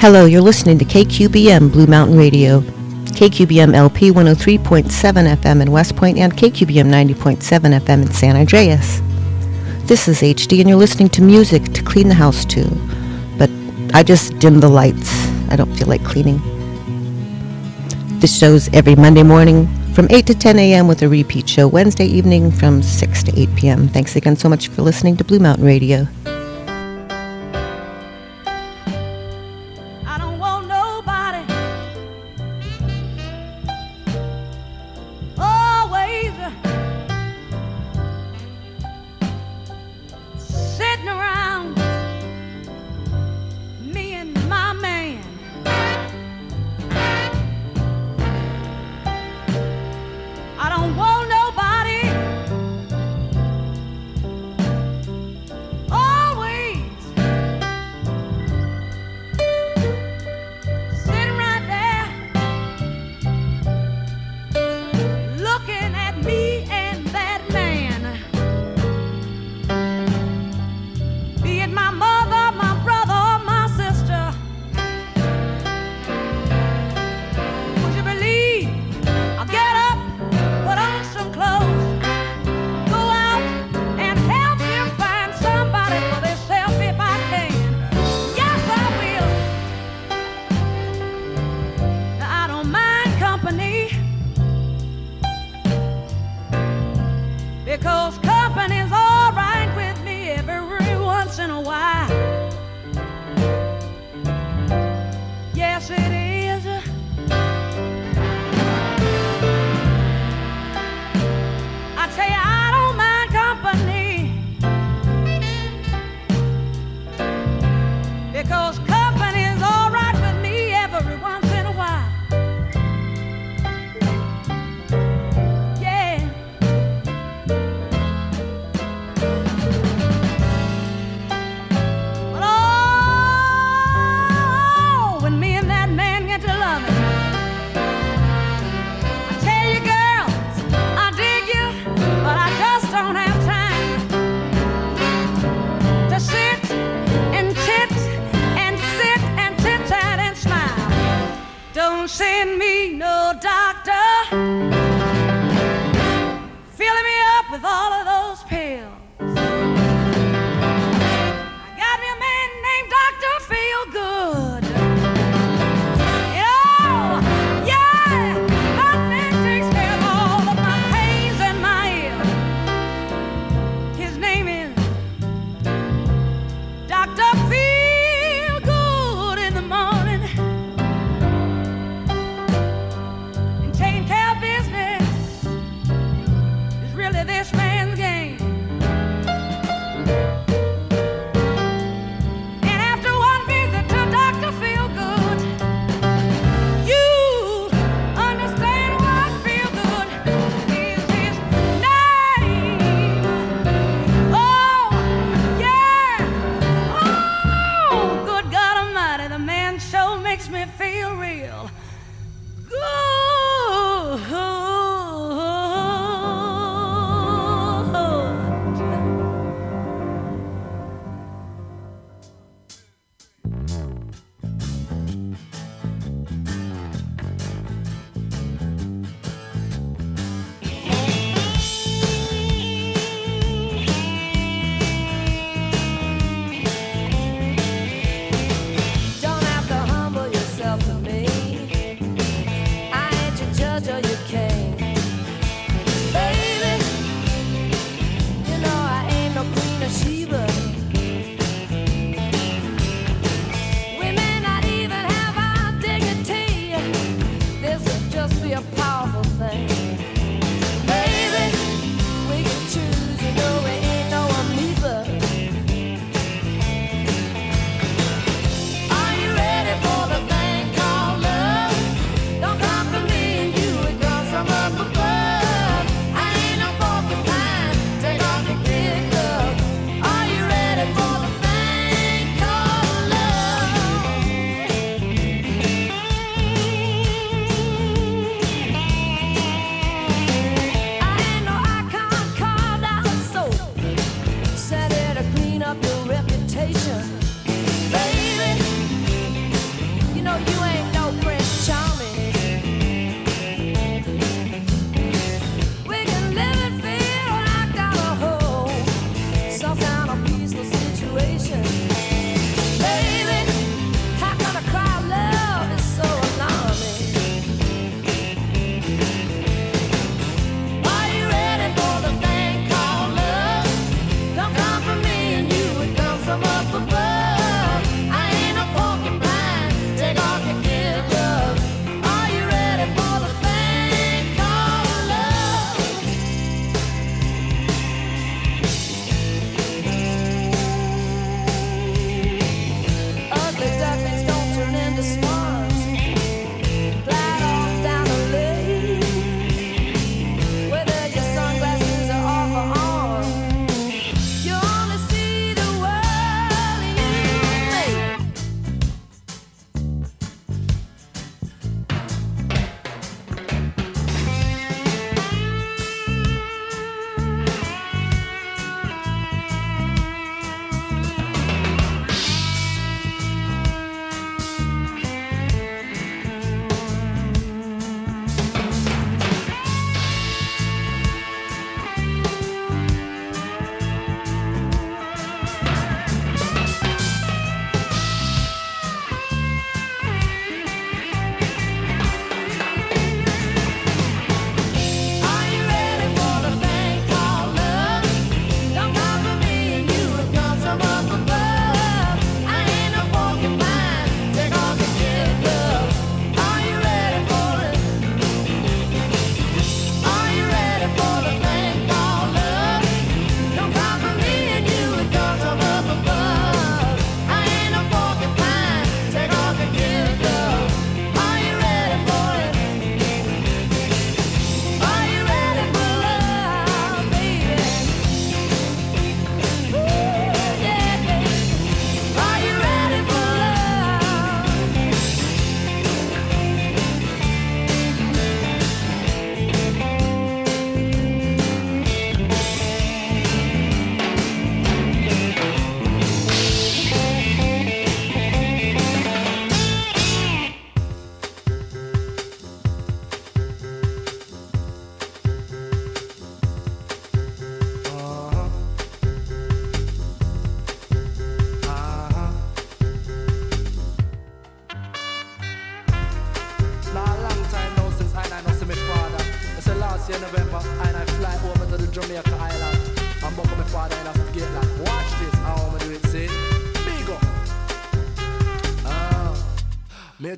Hello, you're listening to KQBM Blue Mountain Radio. KQBM LP 103.7 FM in West Point and KQBM 90.7 FM in San Andreas. This is HD and you're listening to music to clean the house to. But I just dim the lights. I don't feel like cleaning. This show's every Monday morning from 8 to 10 a.m. with a repeat show Wednesday evening from 6 to 8 p.m. Thanks again so much for listening to Blue Mountain Radio.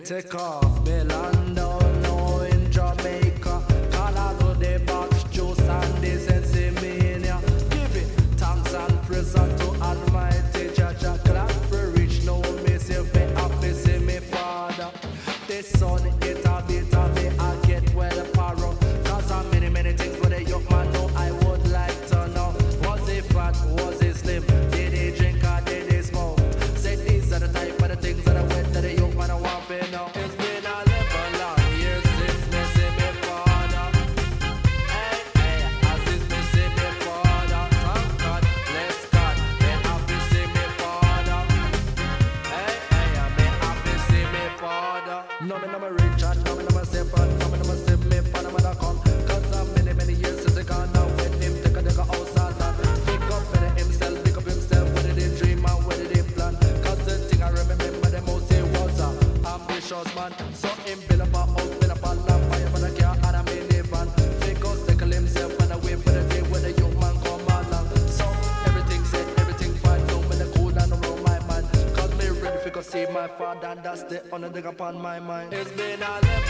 take off. hard that's the only thing upon my mind. It's been a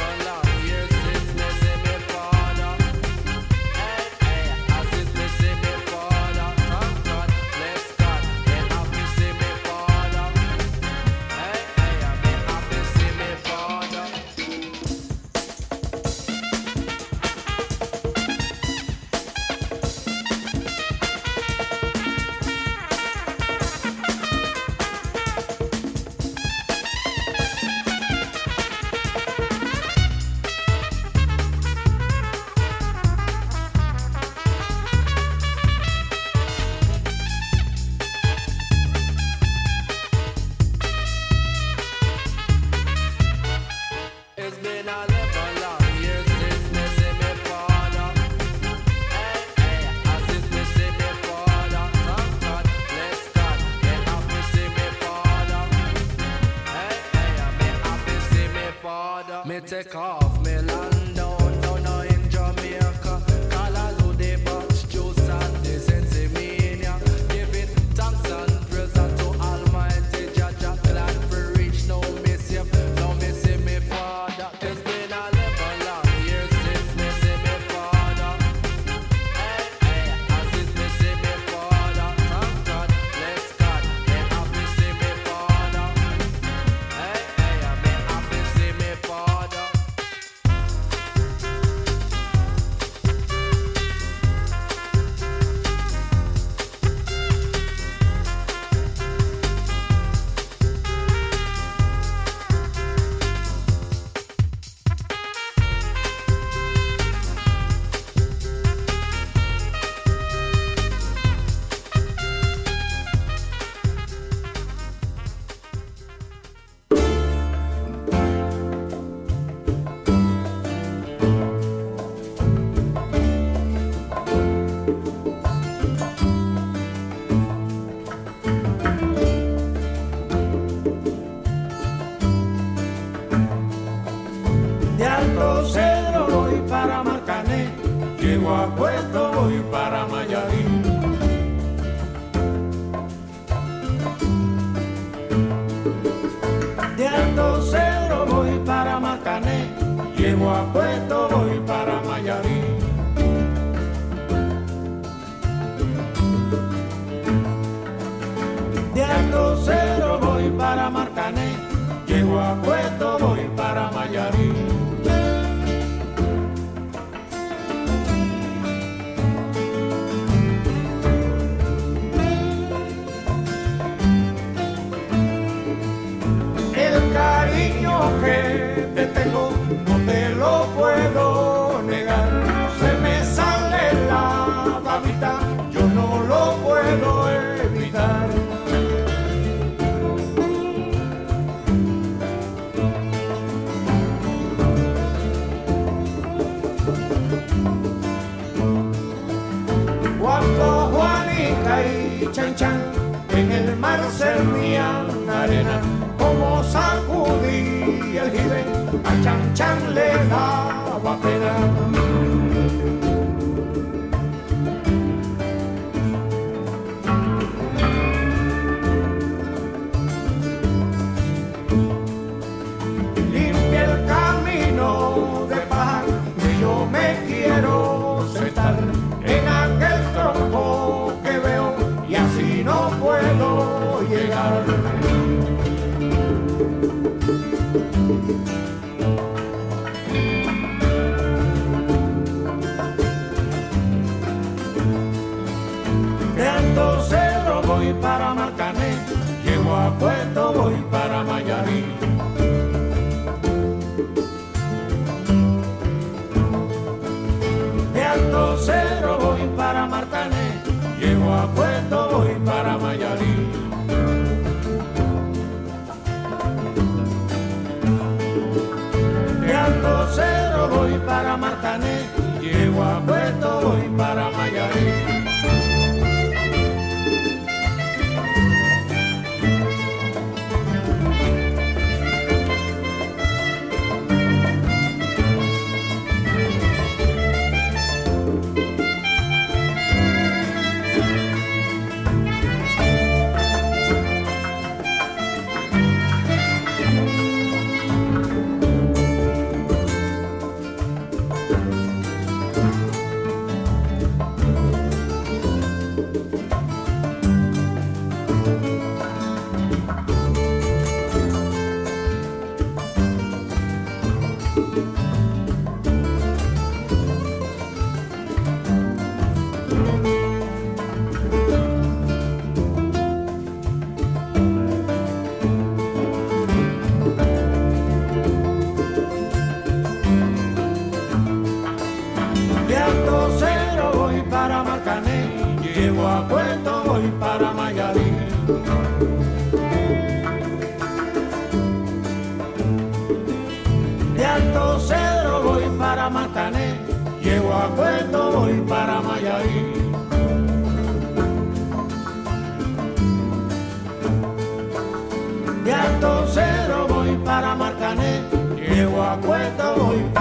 eu aguento hoje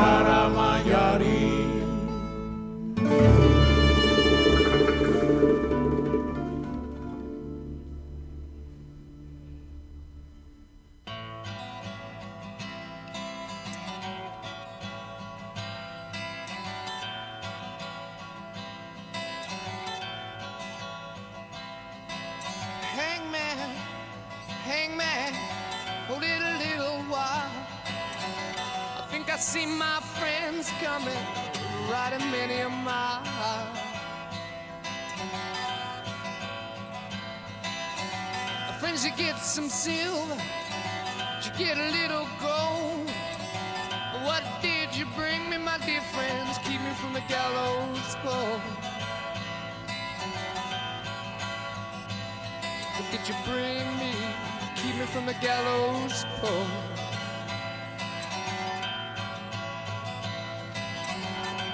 purple.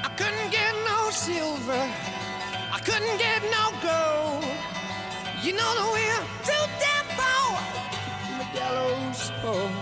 I couldn't get no silver, I couldn't get no gold. You know that we're too damn poor, the gallows pole.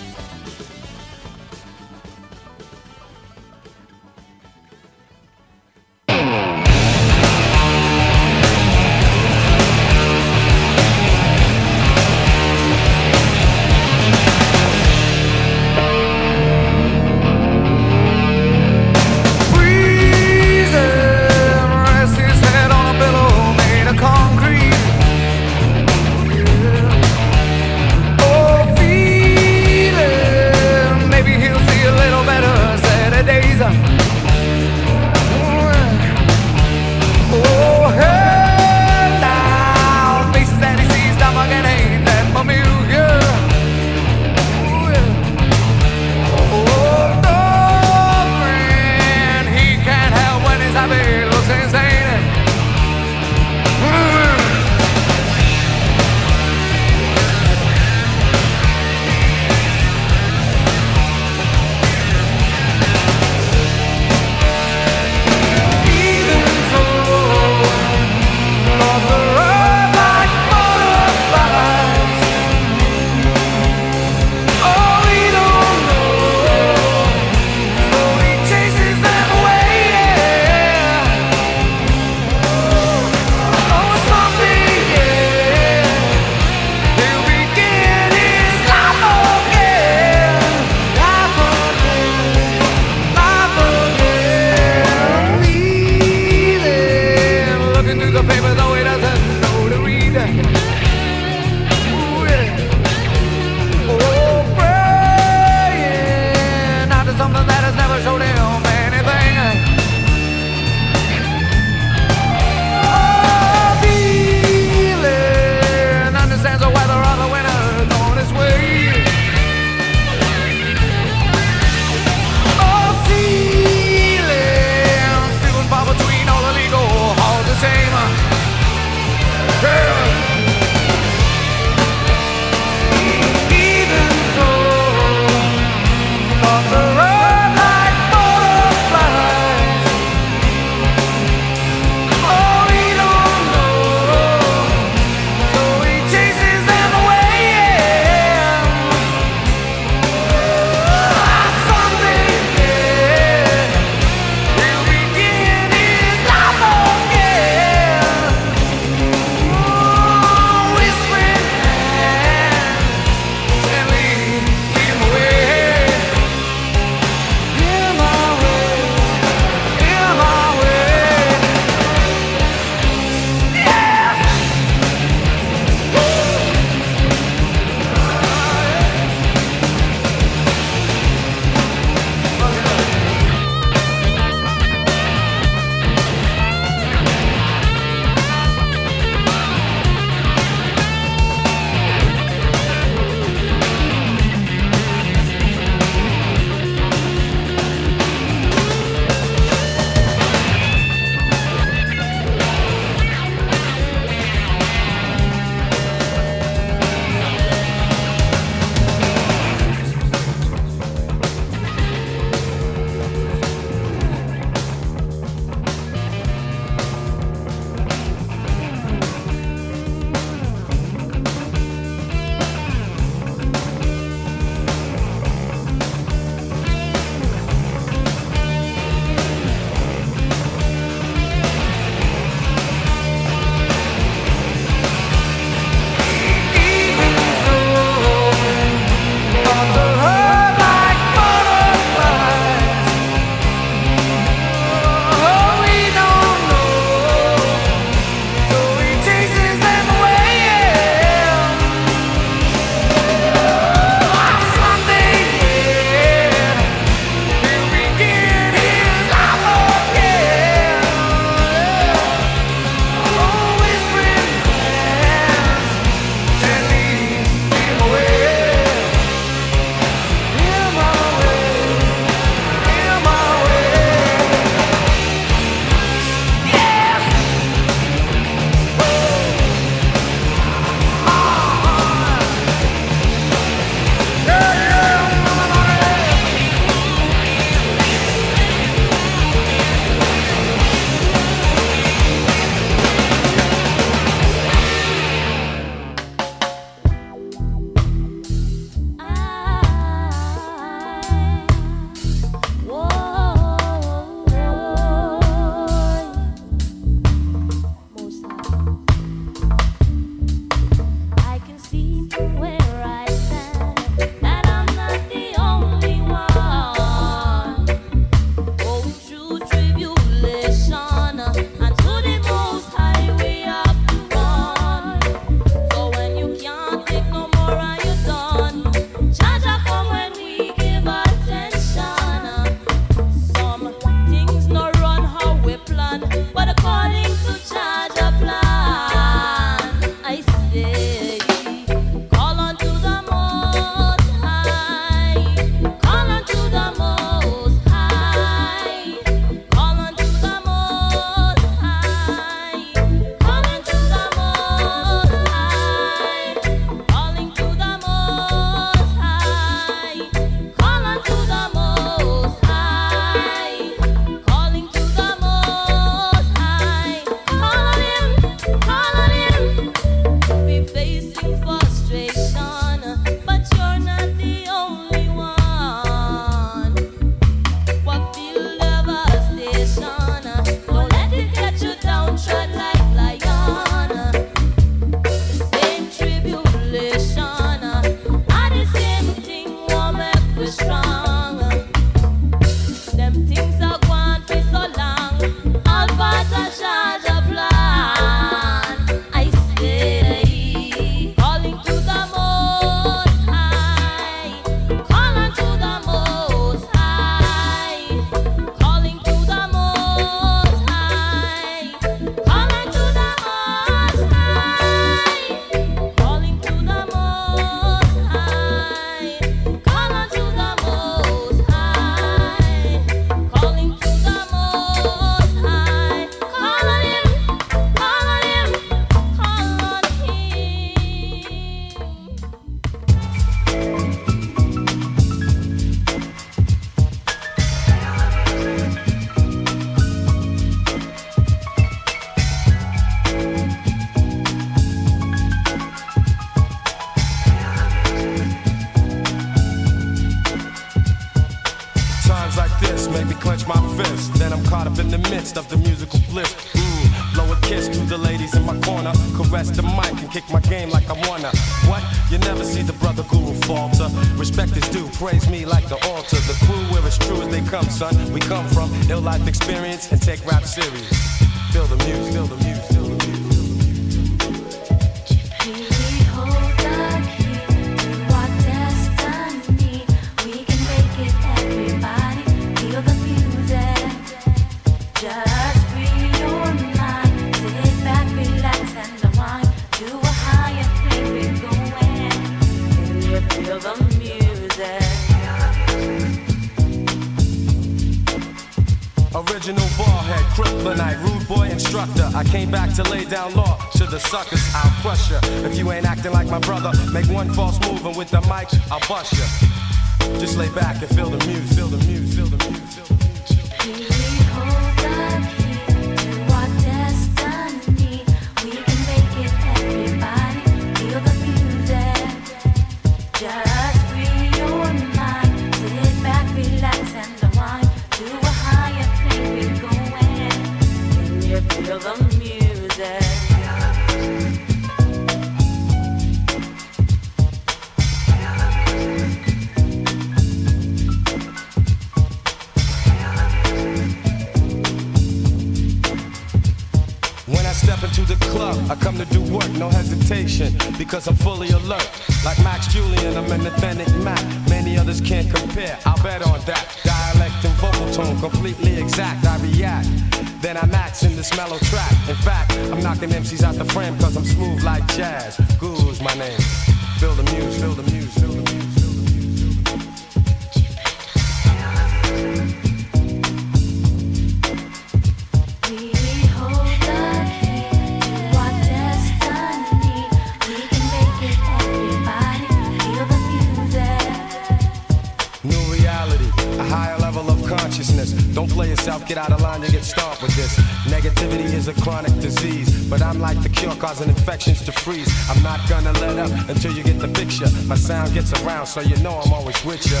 Yourself, get out of line, you get stomped with this. Negativity is a chronic disease, but I'm like the cure causing infections to freeze. I'm not gonna let up until you get the picture. My sound gets around, so you know I'm always with you.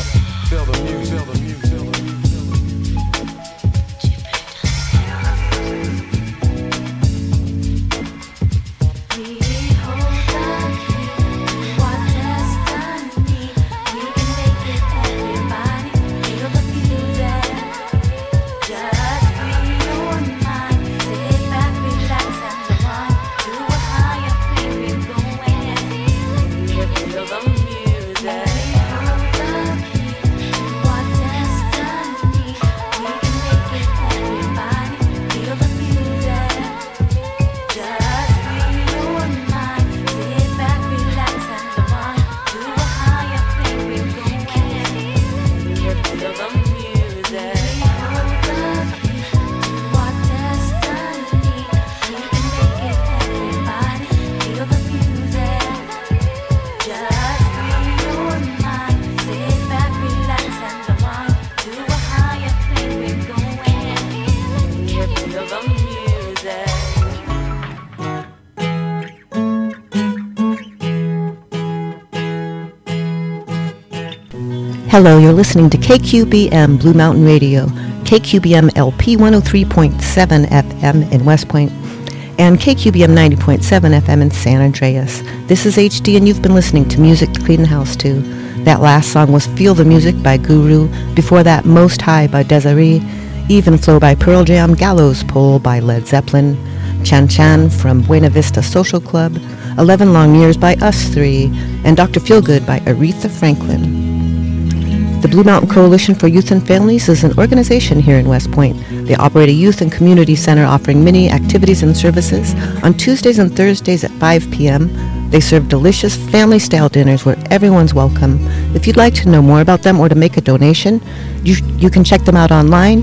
Feel the music, feel the music, Hello, you're listening to KQBM Blue Mountain Radio, KQBM LP 103.7 FM in West Point, and KQBM 90.7 FM in San Andreas. This is HD, and you've been listening to music to clean the house to. That last song was Feel the Music by Guru. Before that, Most High by Desiree, Even Flow by Pearl Jam, Gallows Pole by Led Zeppelin, Chan Chan from Buena Vista Social Club, 11 Long Years by Us3, and Dr. Feelgood by Aretha Franklin. The Blue Mountain Coalition for Youth and Families is an organization here in West Point. They operate a youth and community center offering many activities and services. On Tuesdays and Thursdays at 5 p.m., they serve delicious family-style dinners where everyone's welcome. If you'd like to know more about them or to make a donation, you, you can check them out online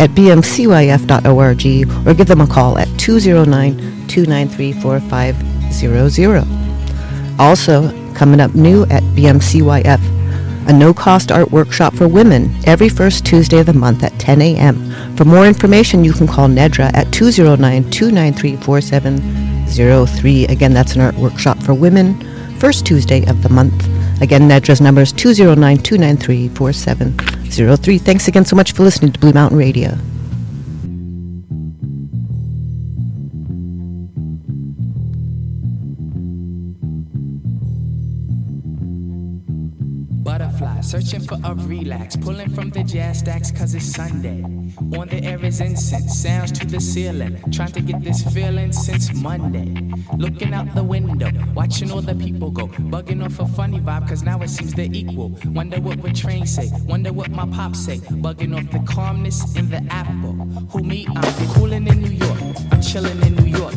at bmcyf.org or give them a call at 209-293-4500. Also, coming up new at BMCYF, a no-cost art workshop for women every first Tuesday of the month at 10 a.m. For more information, you can call Nedra at 209-293-4703. Again, that's an art workshop for women, first Tuesday of the month. Again, Nedra's number is 209-293-4703. Thanks again so much for listening to Blue Mountain Radio. Searching for a relax, pulling from the jazz stacks cause it's Sunday. On the air is incense, sounds to the ceiling, trying to get this feeling since Monday. Looking out the window, watching all the people go, bugging off a funny vibe cause now it seems they're equal. Wonder what would train say, wonder what my pop say, bugging off the calmness in the apple. Who me? I'm cooling in New York, I'm chilling in New York.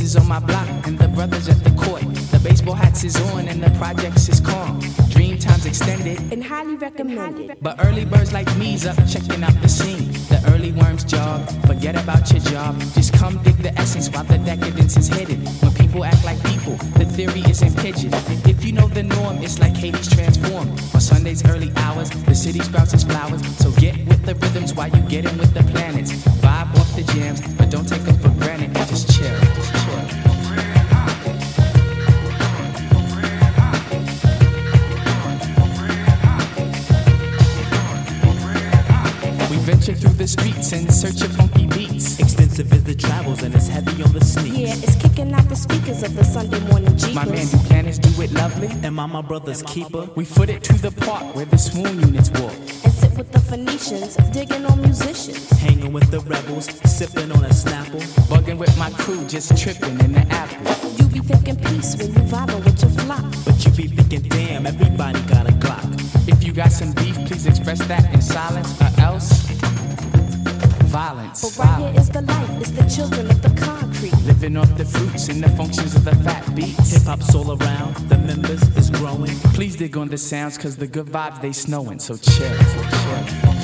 Is on my block and the brothers at the court. The baseball hats is on and the projects is calm. Dream times extended. and highly recommended. But early birds like me's up checking out the scene. The early worms jog, forget about your job. Just come dig the essence while the decadence is hidden. When people act like people, the theory isn't pigeon. If you know the norm, it's like Hades transformed. On Sunday's early hours, the city sprouts its flowers. So get with the rhythms while you get in with the planets. Vibe off the jams, but don't take them for granted. Just chill. The streets in search of funky beats. Extensive is the travels and it's heavy on the sneaks. Yeah, it's kicking out the speakers of the Sunday morning jeepers. My man Buchanan's do it lovely. Am I my brother's keeper? We foot it to the park where the swoon units walk. and sit with the Phoenicians, digging on musicians. Hanging with the rebels, sipping on a snapple. Bugging with my crew, just tripping in the apple. You be thinking peace when you vibing with your flock. But you be thinking, damn, everybody got a Glock. If you got some beef, please express that in silence or else violence. But right here is the life, it's the children of the concrete. Living off the fruits and the functions of the fat beats. Hip hop's all around, the members is growing. Please dig on the sounds, cause the good vibes they snowing, so chill. So chill.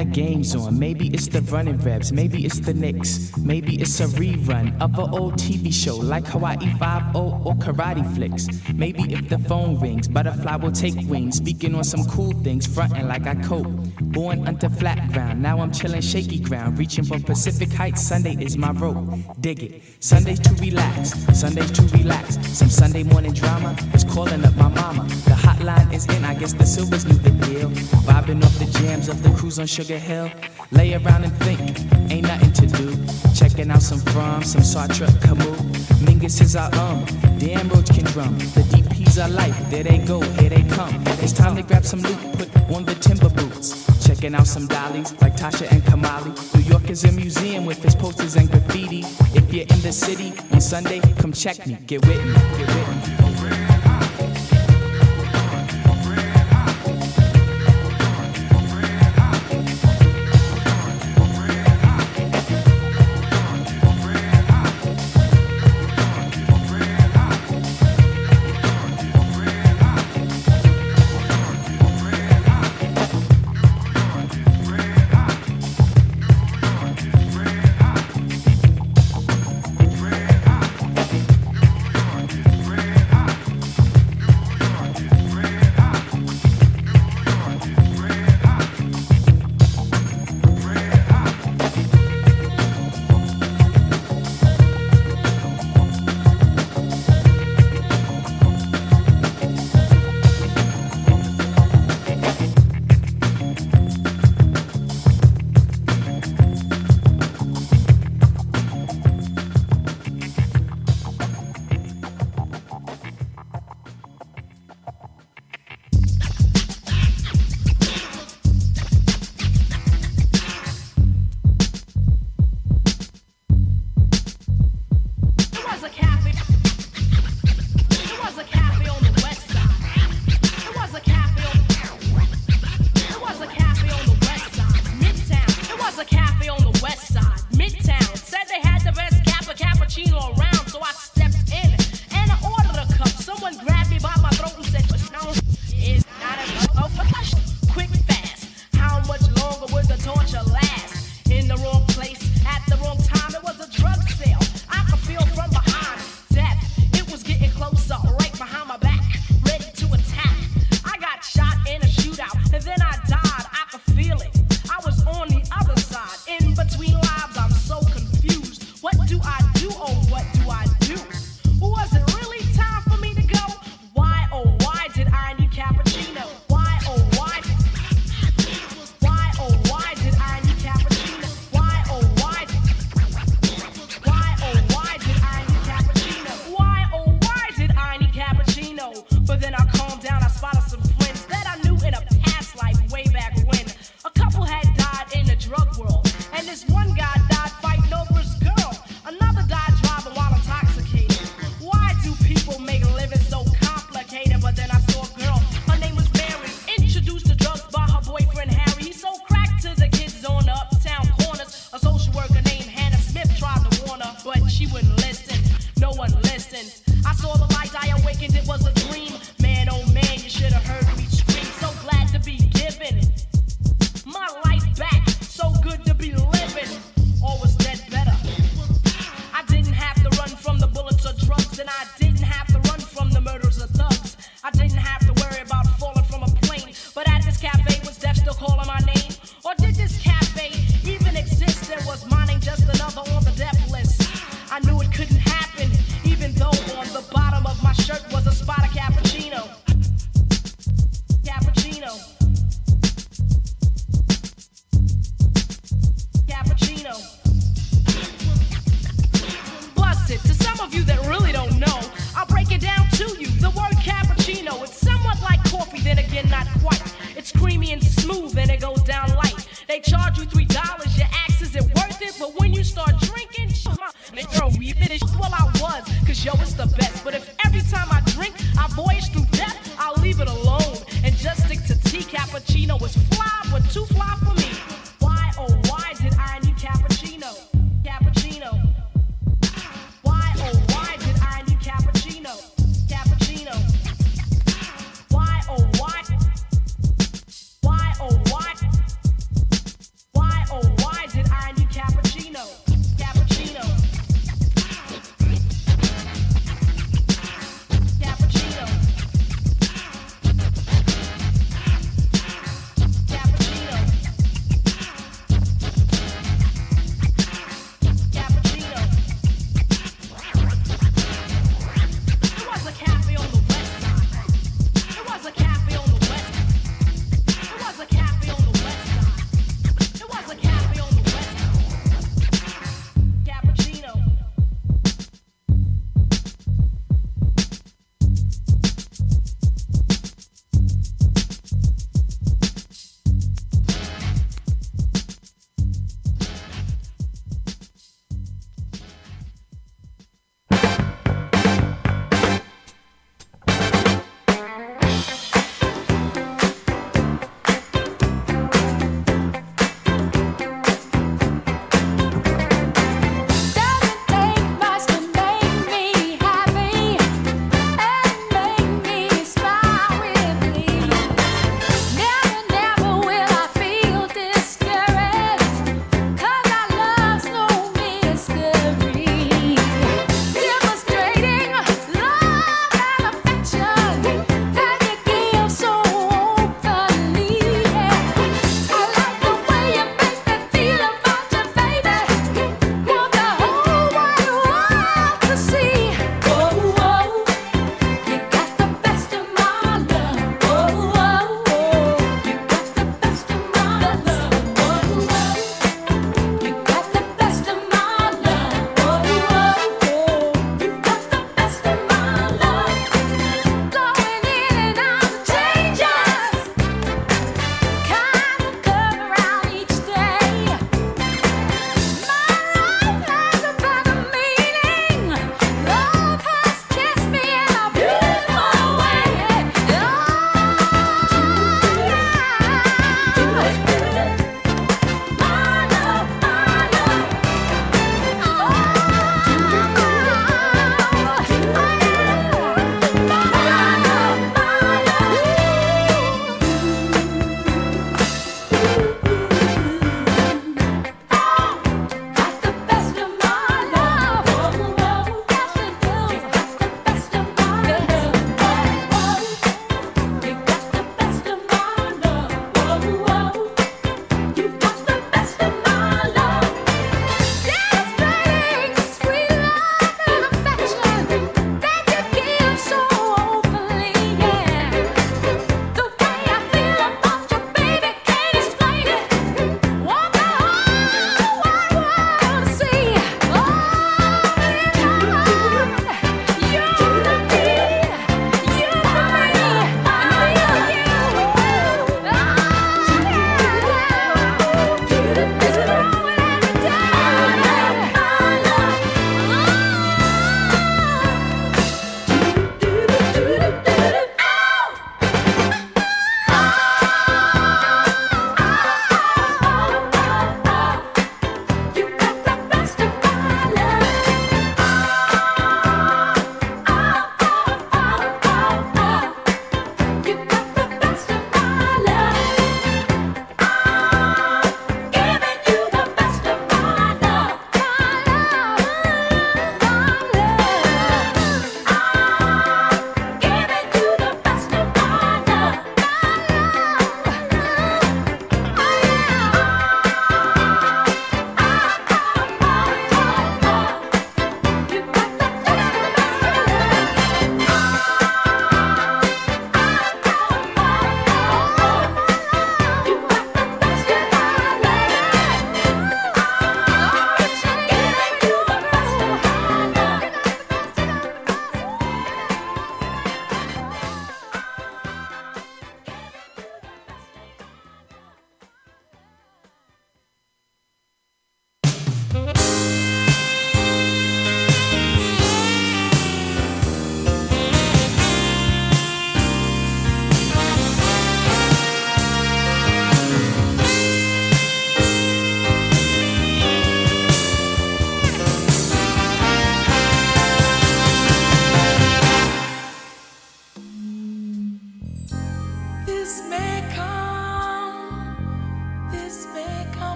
A game's on. Maybe it's the running reps, maybe it's the Knicks, maybe it's a rerun of an old TV show like Hawaii 5 or Karate Flicks. Maybe if the phone rings, butterfly will take wings, speaking on some cool things, fronting like I cope. Born unto flat ground, now I'm chilling shaky ground, reaching for Pacific Heights. Sunday is my rope, dig it. Sundays to relax, Sundays to relax. Some Sunday morning drama is calling up my mama. The hotline is in, I guess the Silvers knew the deal. Vibing off the jams of the cruise on Sugar Hill. Lay around and think, ain't nothing to do. Checking out some from, some Sartre, Camus. Mingus is our um, damn Roach can drum. The DPs are life, there they go, here they come. It's time to grab some loot, put on the timber boots. Checking out some dollies like Tasha and Kamali. New York is a museum with its posters and graffiti. If you're in the city on Sunday, come check me, get with me, get with me.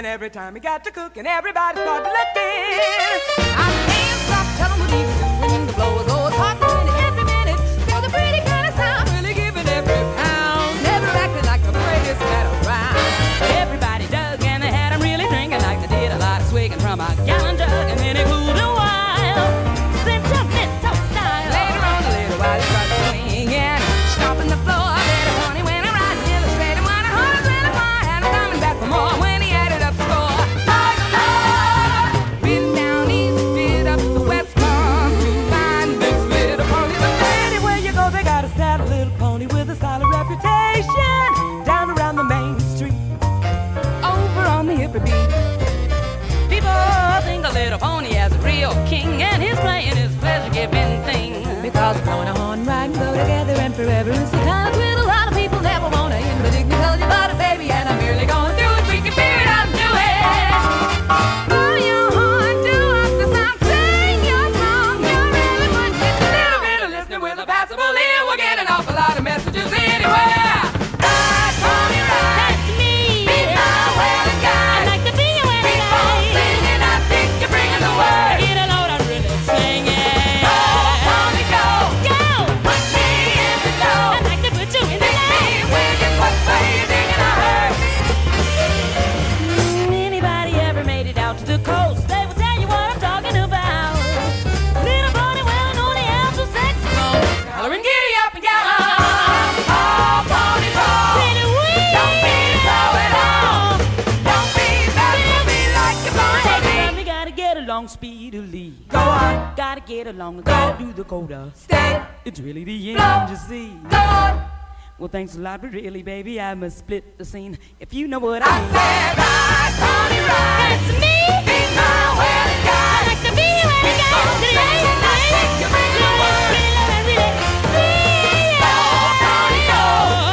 And every time he got to cooking, everybody started to look Do the coda. Stay. It's really the end, you see. Lord. Well, thanks a lot, but really, baby, I must split the scene. If you know what I, I mean. said, right, Tony, right. That's me. Ain't my way to go. I like to be where it goes. It ain't like you really, really, really, really, really, really, really, really, really, really, really, really, really,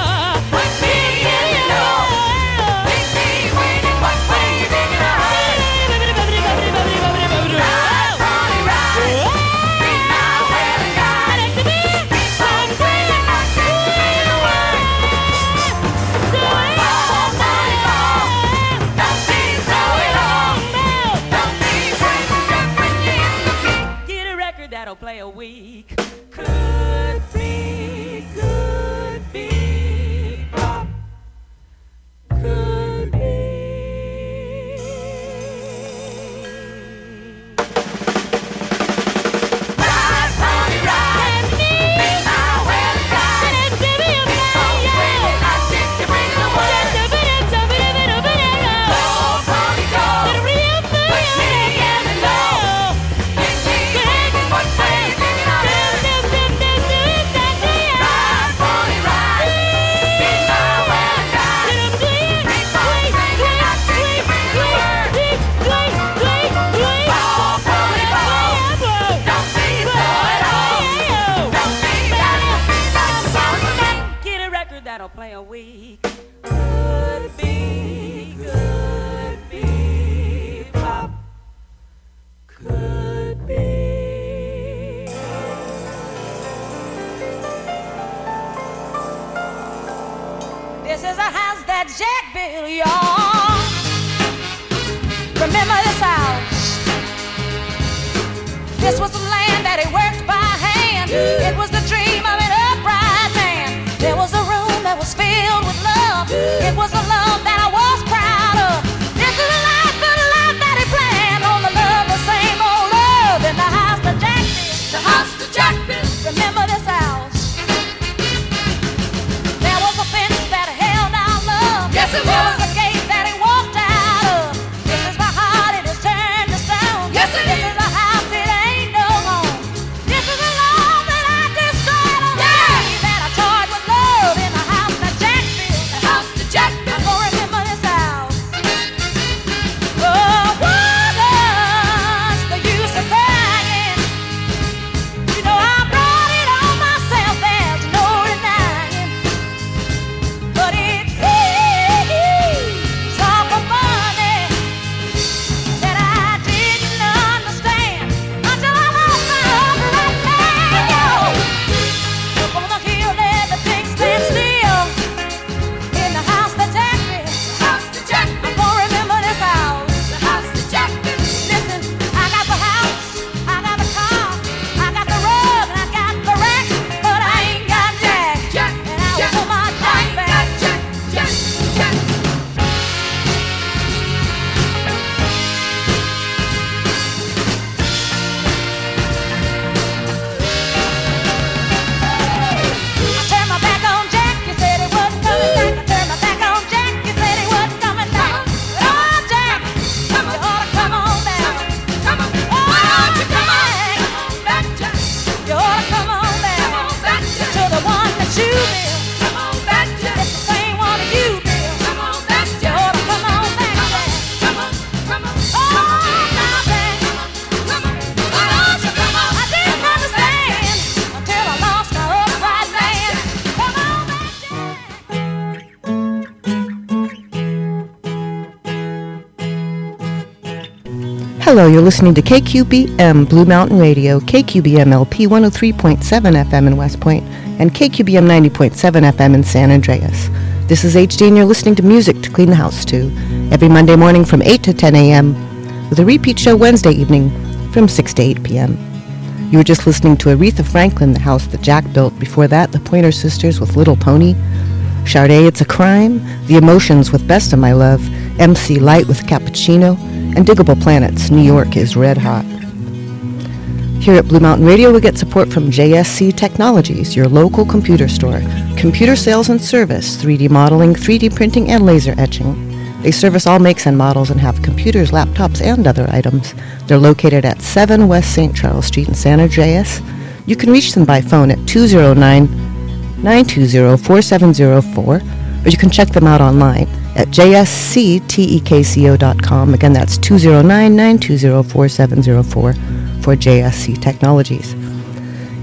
You're listening to KQBM Blue Mountain Radio, KQBM LP 103.7 FM in West Point, and KQBM 90.7 FM in San Andreas. This is HD, and you're listening to music to clean the house to, every Monday morning from 8 to 10 a.m., with a repeat show Wednesday evening from 6 to 8 p.m. You were just listening to Aretha Franklin, the house that Jack built. Before that, the Pointer Sisters with Little Pony. Sade, It's a Crime. The Emotions with Best of My Love. MC Lyte with Cappuccino. And Digable Planets, New York is Red Hot. Here at Blue Mountain Radio, we get support from JSC Technologies, your local computer store. Computer sales and service, 3D modeling, 3D printing, and laser etching. They service all makes and models and have computers, laptops, and other items. They're located at 7 West St. Charles Street in San Andreas. You can reach them by phone at 209-920-4704, or you can check them out online at jsctekco.com. Again, that's 209-920-4704 for JSC Technologies.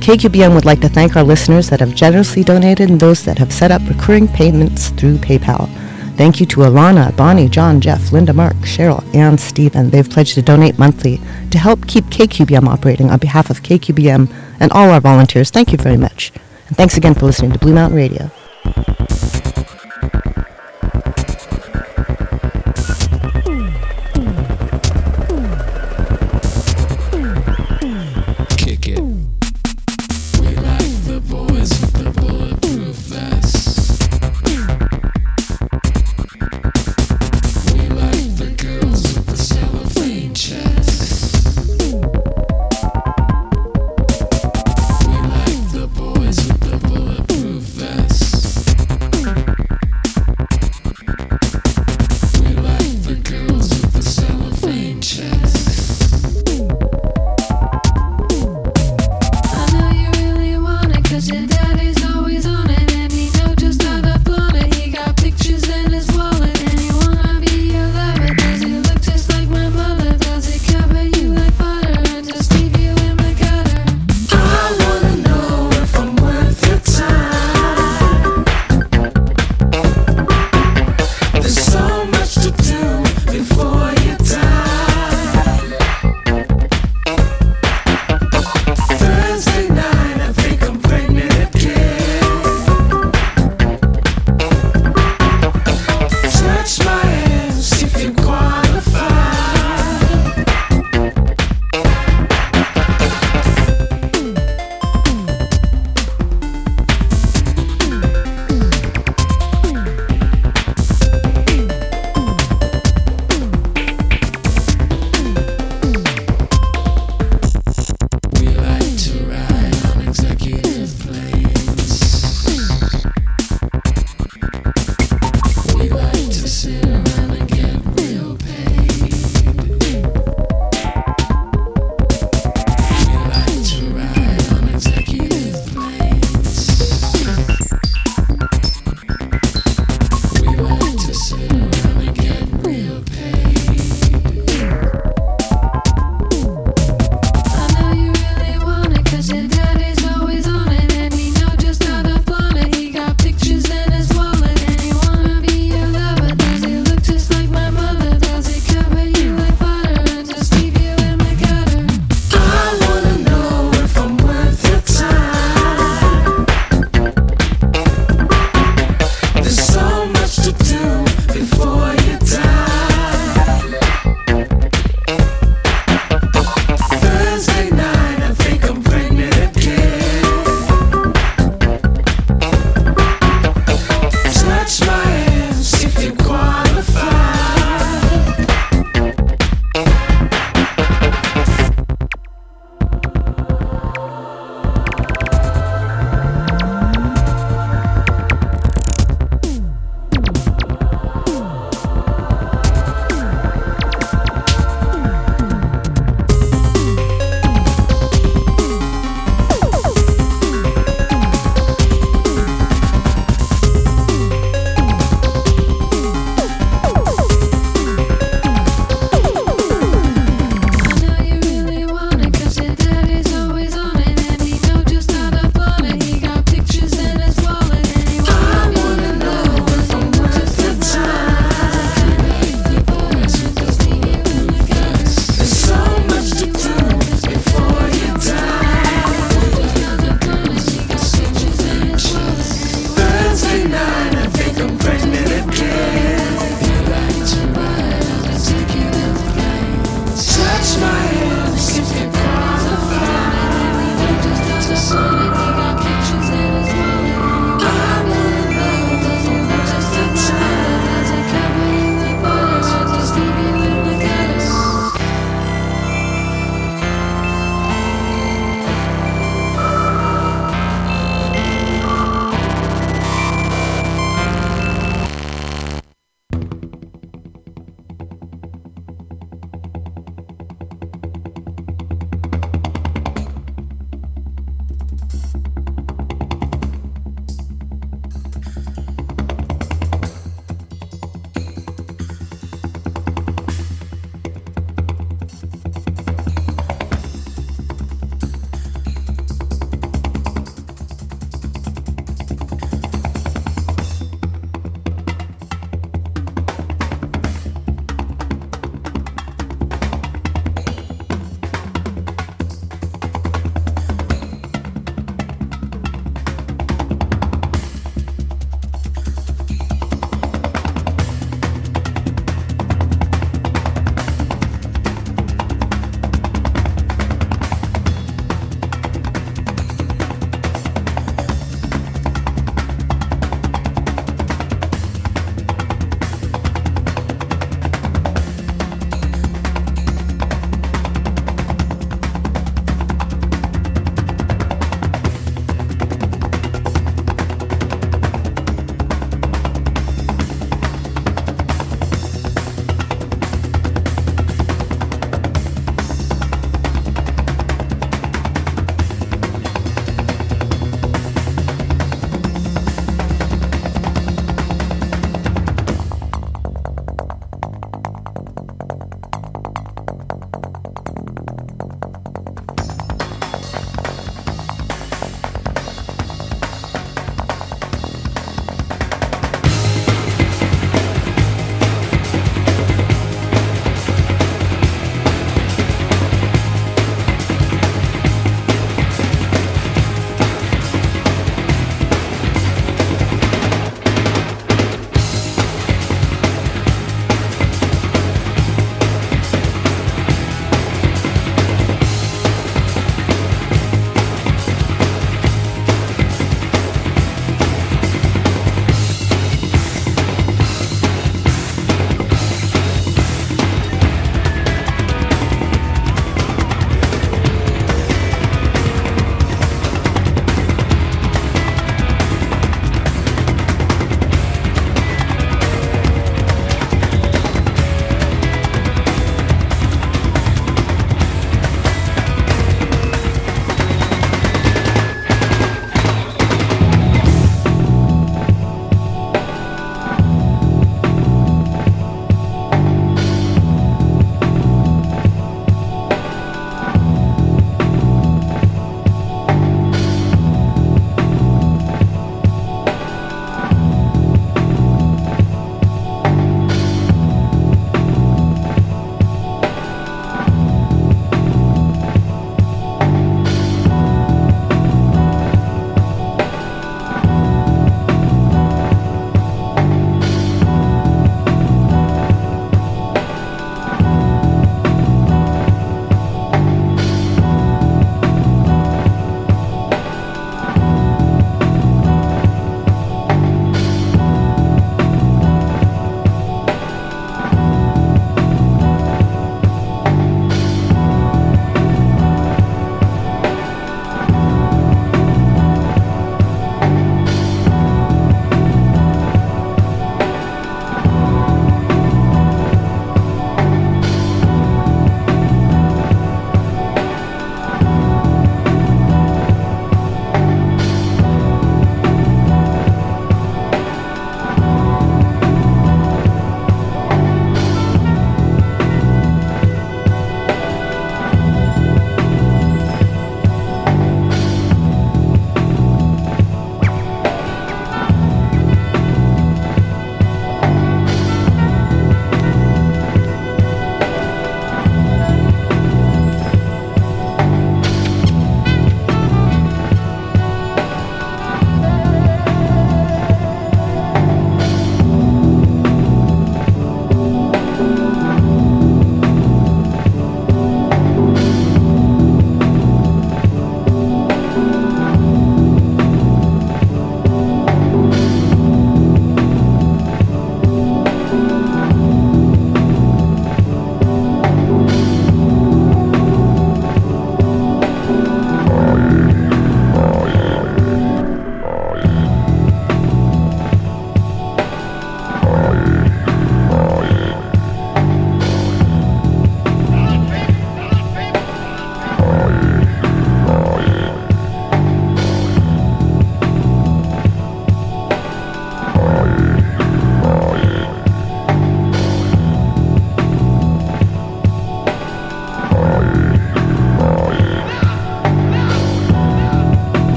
KQBM would like to thank our listeners that have generously donated and those that have set up recurring payments through PayPal. Thank you to Alana, Bonnie, John, Jeff, Linda, Mark, Cheryl, and Stephen. They've pledged to donate monthly to help keep KQBM operating on behalf of KQBM and all our volunteers. Thank you very much. And thanks again for listening to Blue Mountain Radio.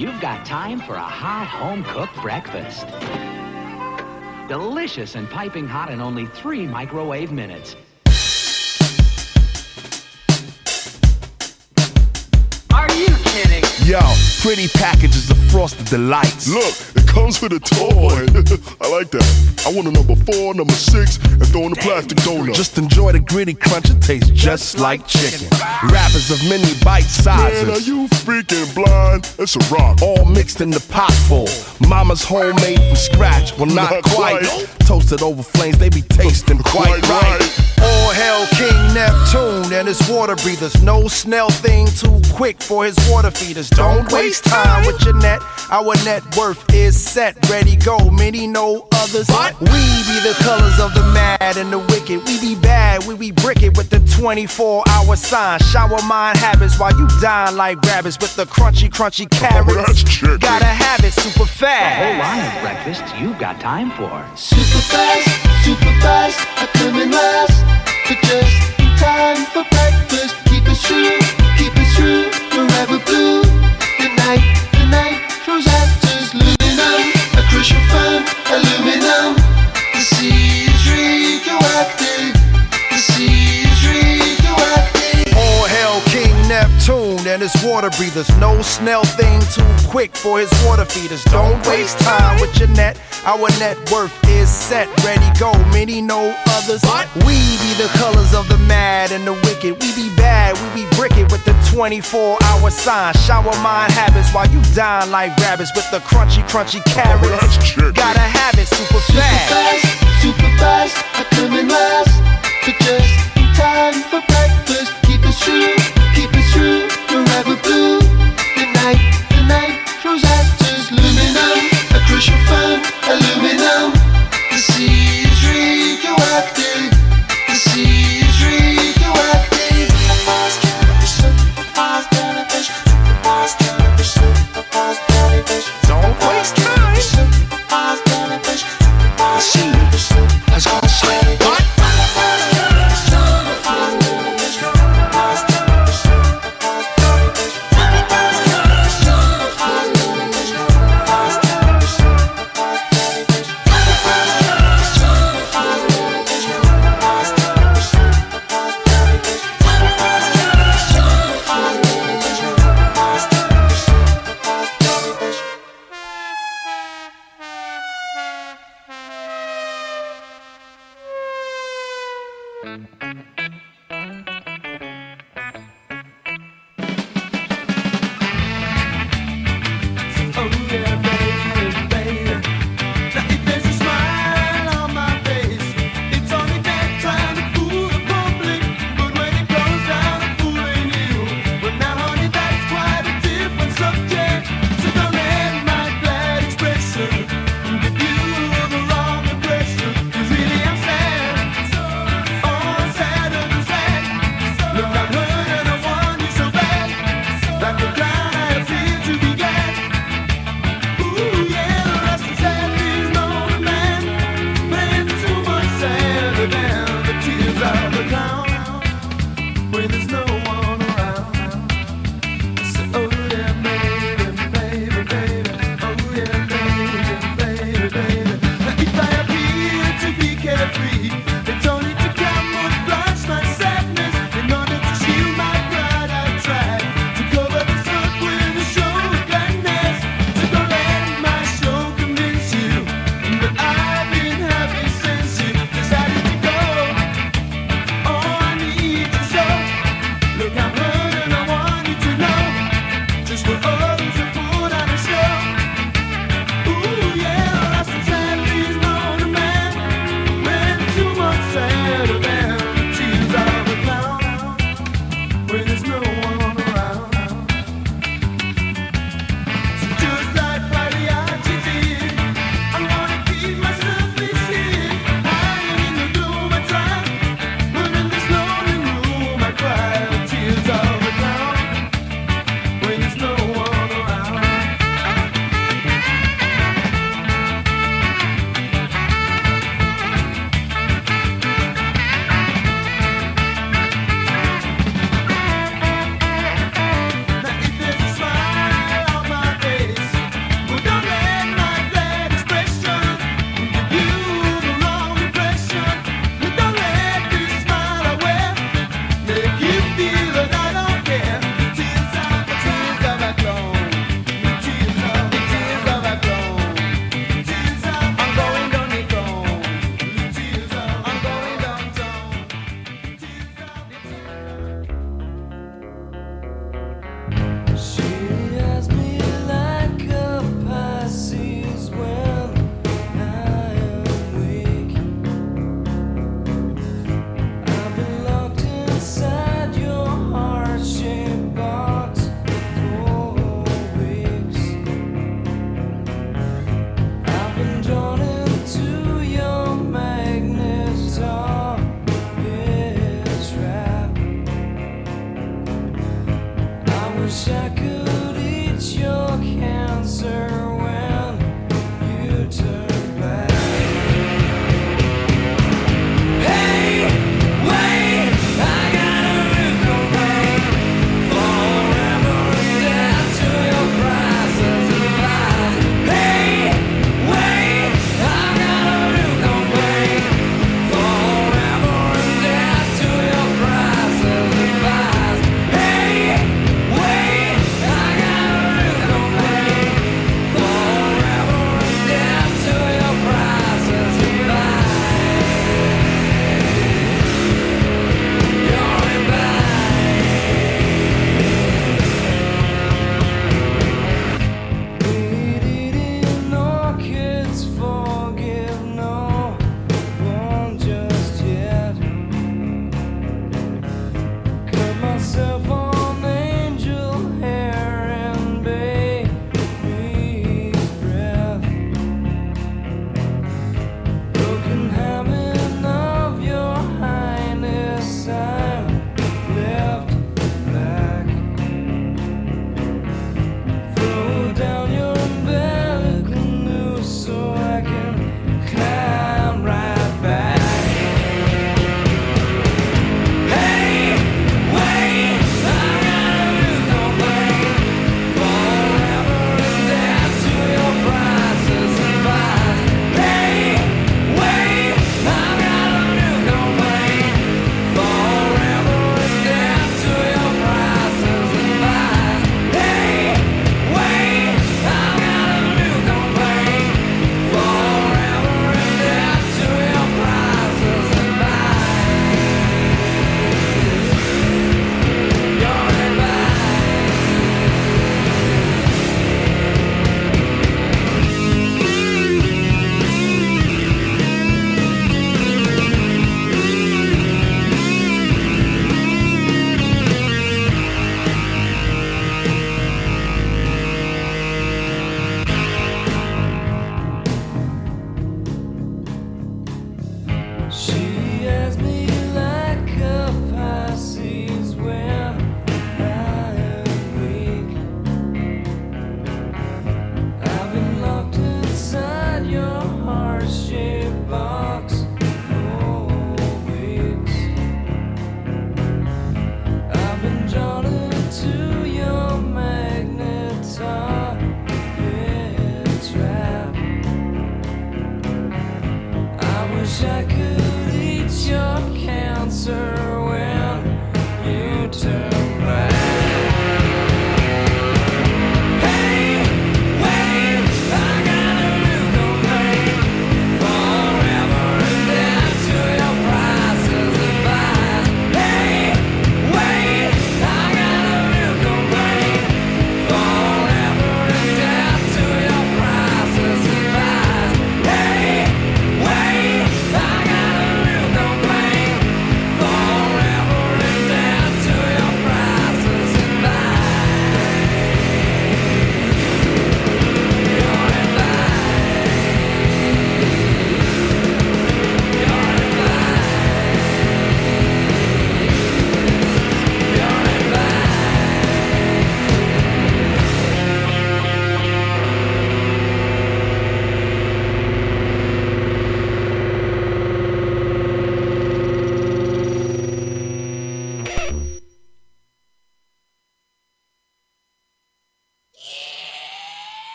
You've got time for a hot home cooked breakfast. Delicious and piping hot in only three microwave minutes. Are you kidding? Yo, pretty packages of frosted delights. Look, it comes with a toy. I like that. I want a number four, number six, and throw in the plastic donut. Just enjoy the gritty crunch, it tastes just like chicken. Rappers of many bite sizes. Man, are you freaking blind? It's a rock. All mixed in the pot full. Mama's homemade from scratch. Well, not, Not quite. quite. Toasted over flames, they be tasting quite, Quite right. right. All hail King Neptune and his water breathers. No snell thing too quick for his water feeders. Don't waste time with your net. Our net worth is set, ready, go. Many know others. We be the colors of the mad and the wicked. We be bad, we be bricket with the 24 hour sign. Shower mind habits while you dine like rabbits with the crunchy, crunchy oh, carrots. that's chicken. Gotta have it super A whole fast. line of breakfast you've got time for. Super fast, super fast, I come in last. But just in time for breakfast. Keep it true, keep it true, forever blue. The night, the night, rosette aluminum. Neptune and his water breathers. No snail thing too quick for his water feeders. Don't waste time with your net. Our net worth is set, ready, go. Many know others. We be the colors of the mad and the wicked. We be bad, we be bricket with the 24 hour sign. Shower mind habits while you dine like rabbits with the crunchy, crunchy carrots. Gotta have it super Super fast. fast, super fast, I come in last. But just in time for breakfast. Keep it true, forever blue. Night, the night.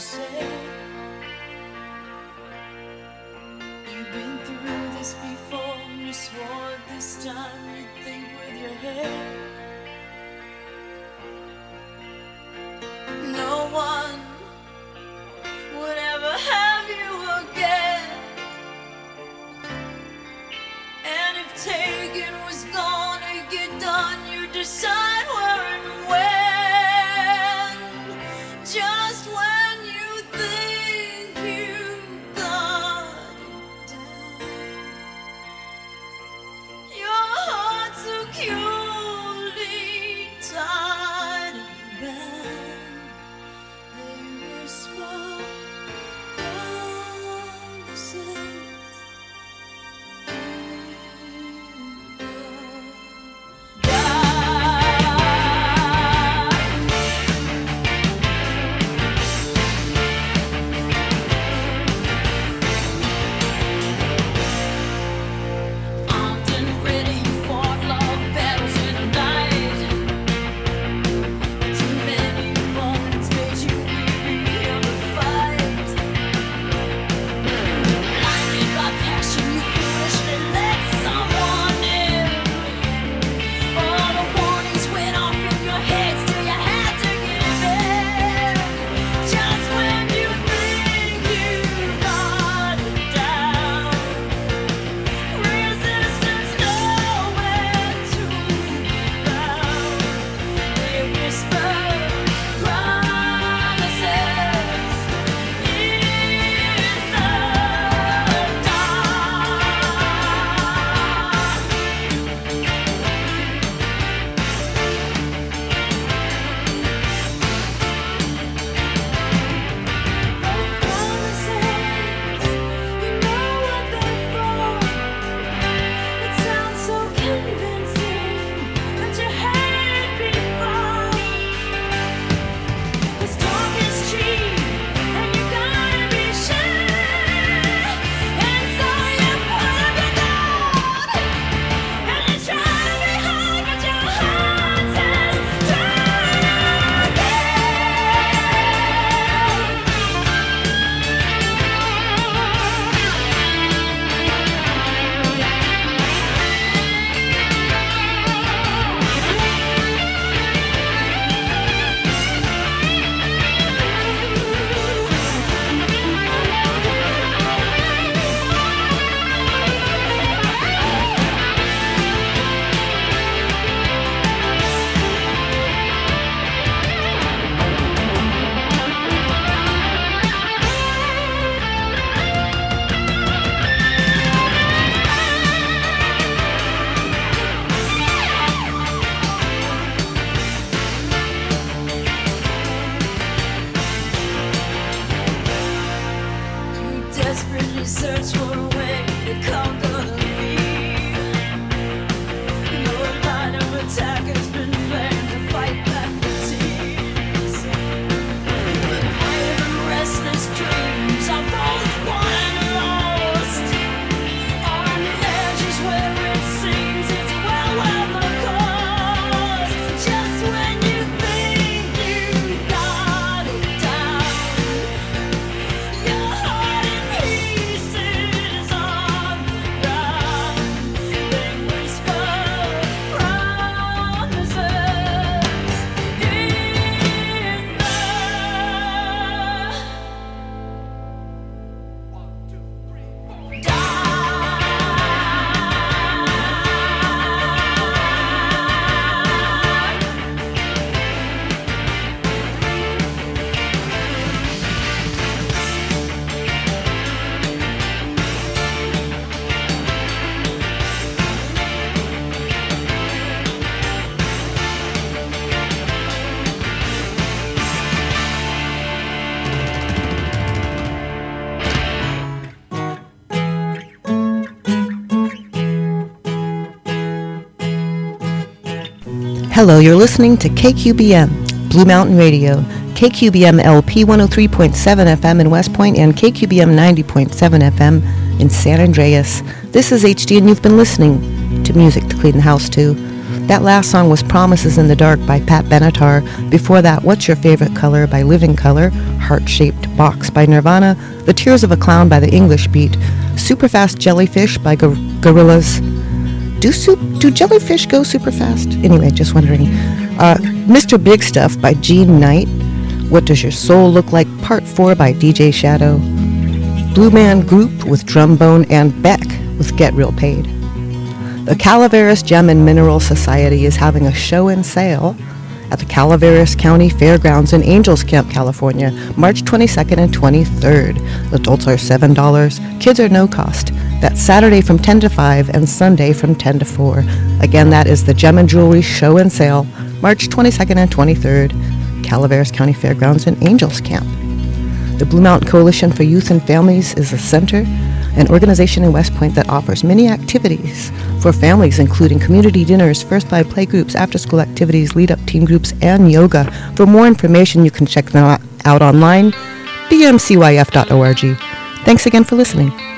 Say? Hello, you're listening to KQBM, Blue Mountain Radio, KQBM LP 103.7 FM in West Point and KQBM 90.7 FM in San Andreas. This is HD and you've been listening to music to clean the house to. That last song was Promises in the Dark by Pat Benatar. Before that, What's Your Favorite Color by Living Colour, Heart-Shaped Box by Nirvana, The Tears of a Clown by the English Beat, Superfast Jellyfish by Gor- do soup do jellyfish go super fast? Anyway, just wondering. Uh, Mr. Big Stuff by Jean Knight. What Does Your Soul Look Like? Part 4 by DJ Shadow. Blue Man Group with Drumbone and Beck with Get Real Paid. The Calaveras Gem and Mineral Society is having a show and sale at the Calaveras County Fairgrounds in Angels Camp, California, March 22nd and 23rd. Adults are $7. Kids are no cost. That's Saturday from 10 to 5 and Sunday from 10 to 4. Again, that is the Gem and Jewelry Show and Sale, March 22nd and 23rd, Calaveras County Fairgrounds in Angels Camp. The Blue Mountain Coalition for Youth and Families is a center, an organization in West Point that offers many activities for families, including community dinners, first five play groups, after school activities, lead up team groups, and yoga. For more information, you can check them out online, bmcyf.org. Thanks again for listening.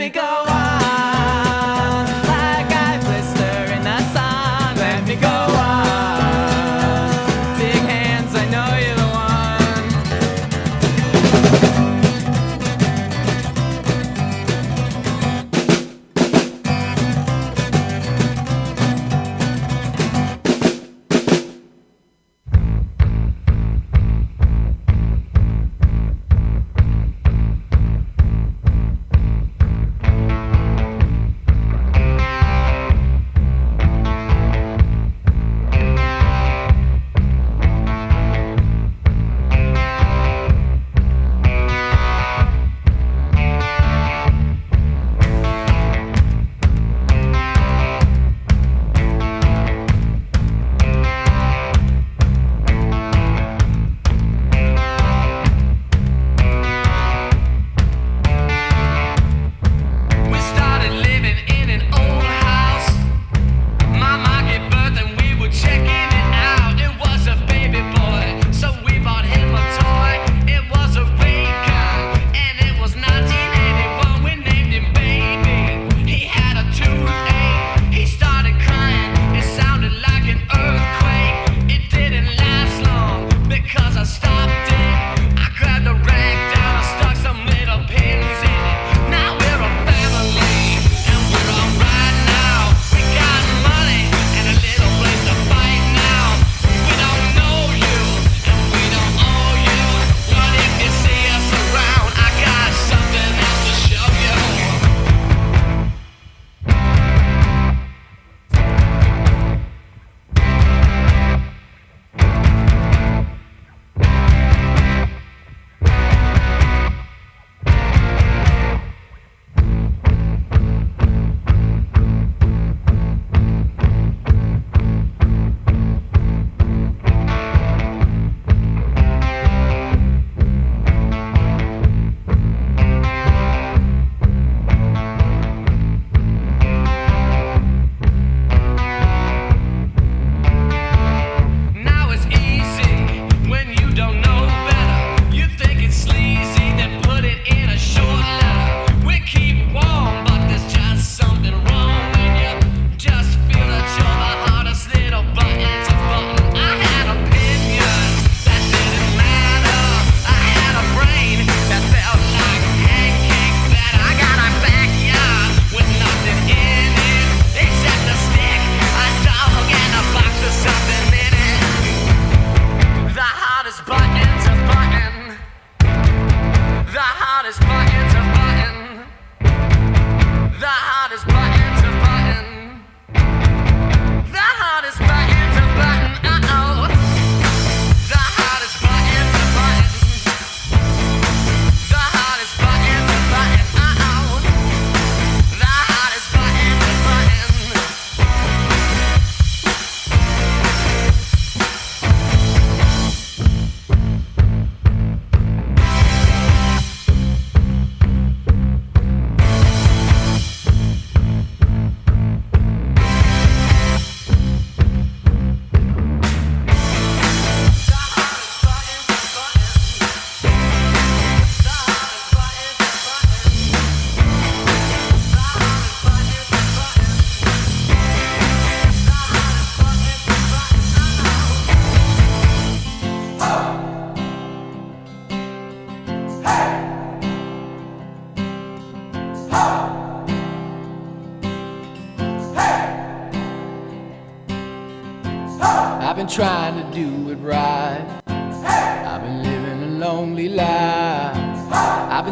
Me go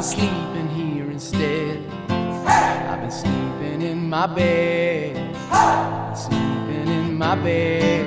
sleeping here instead. I've been sleeping in my bed, sleeping in my bed.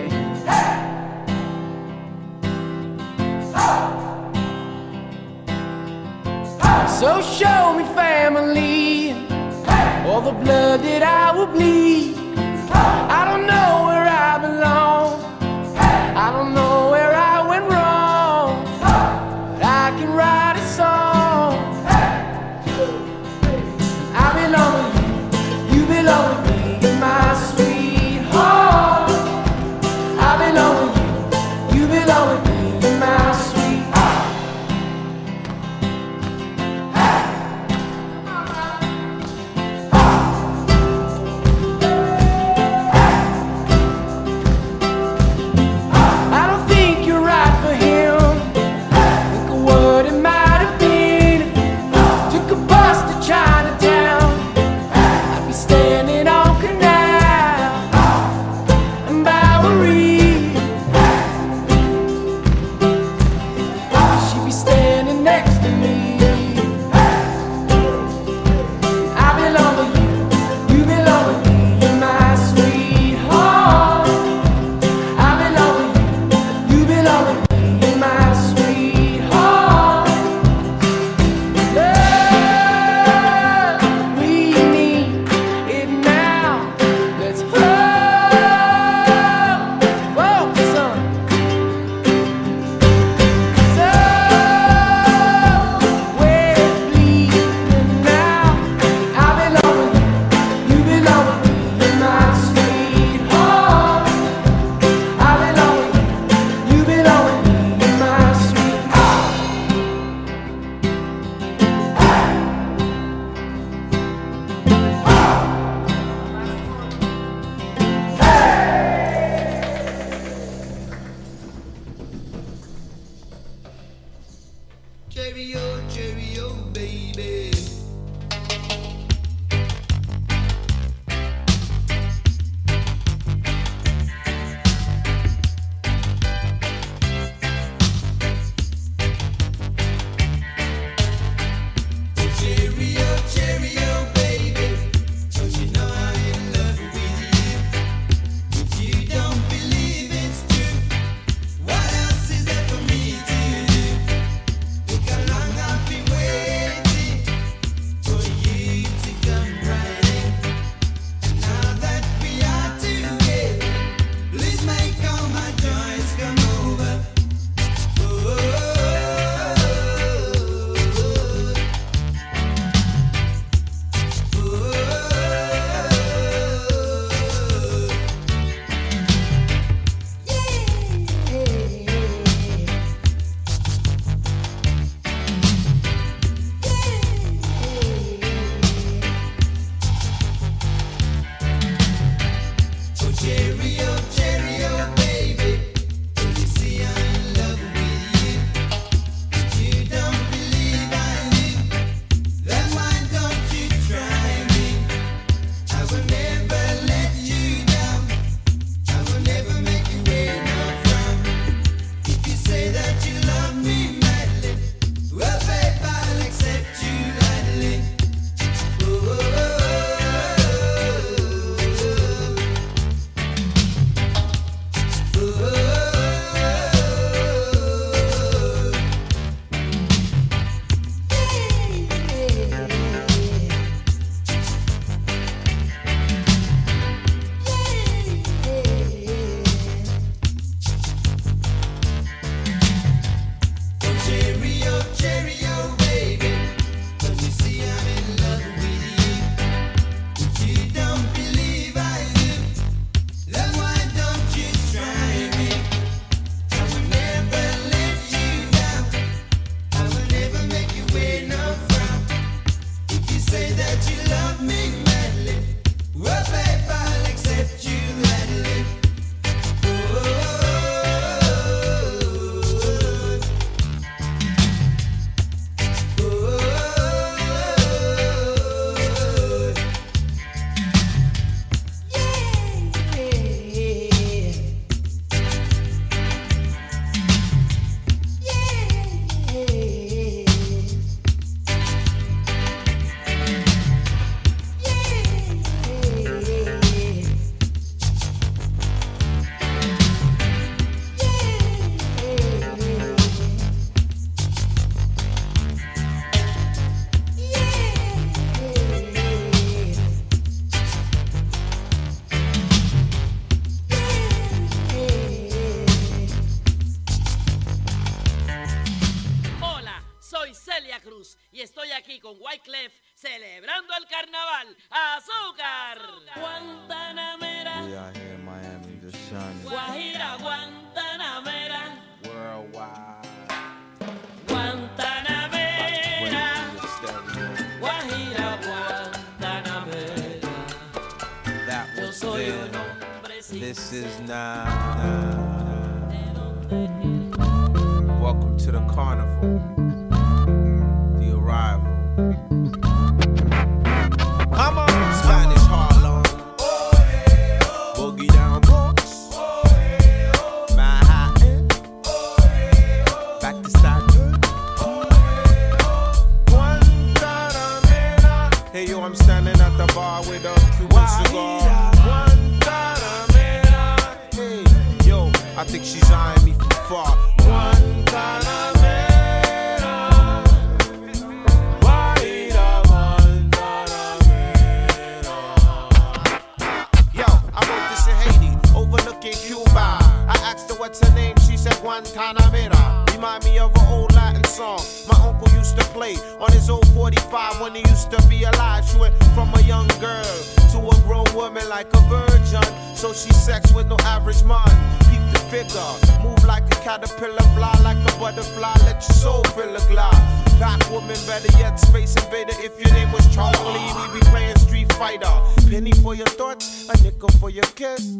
for your kiss.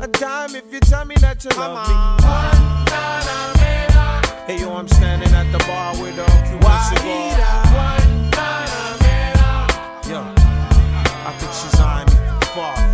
A dime if you tell me that you love me. Hey yo, I'm standing at the bar with a I think she's eyeing me far.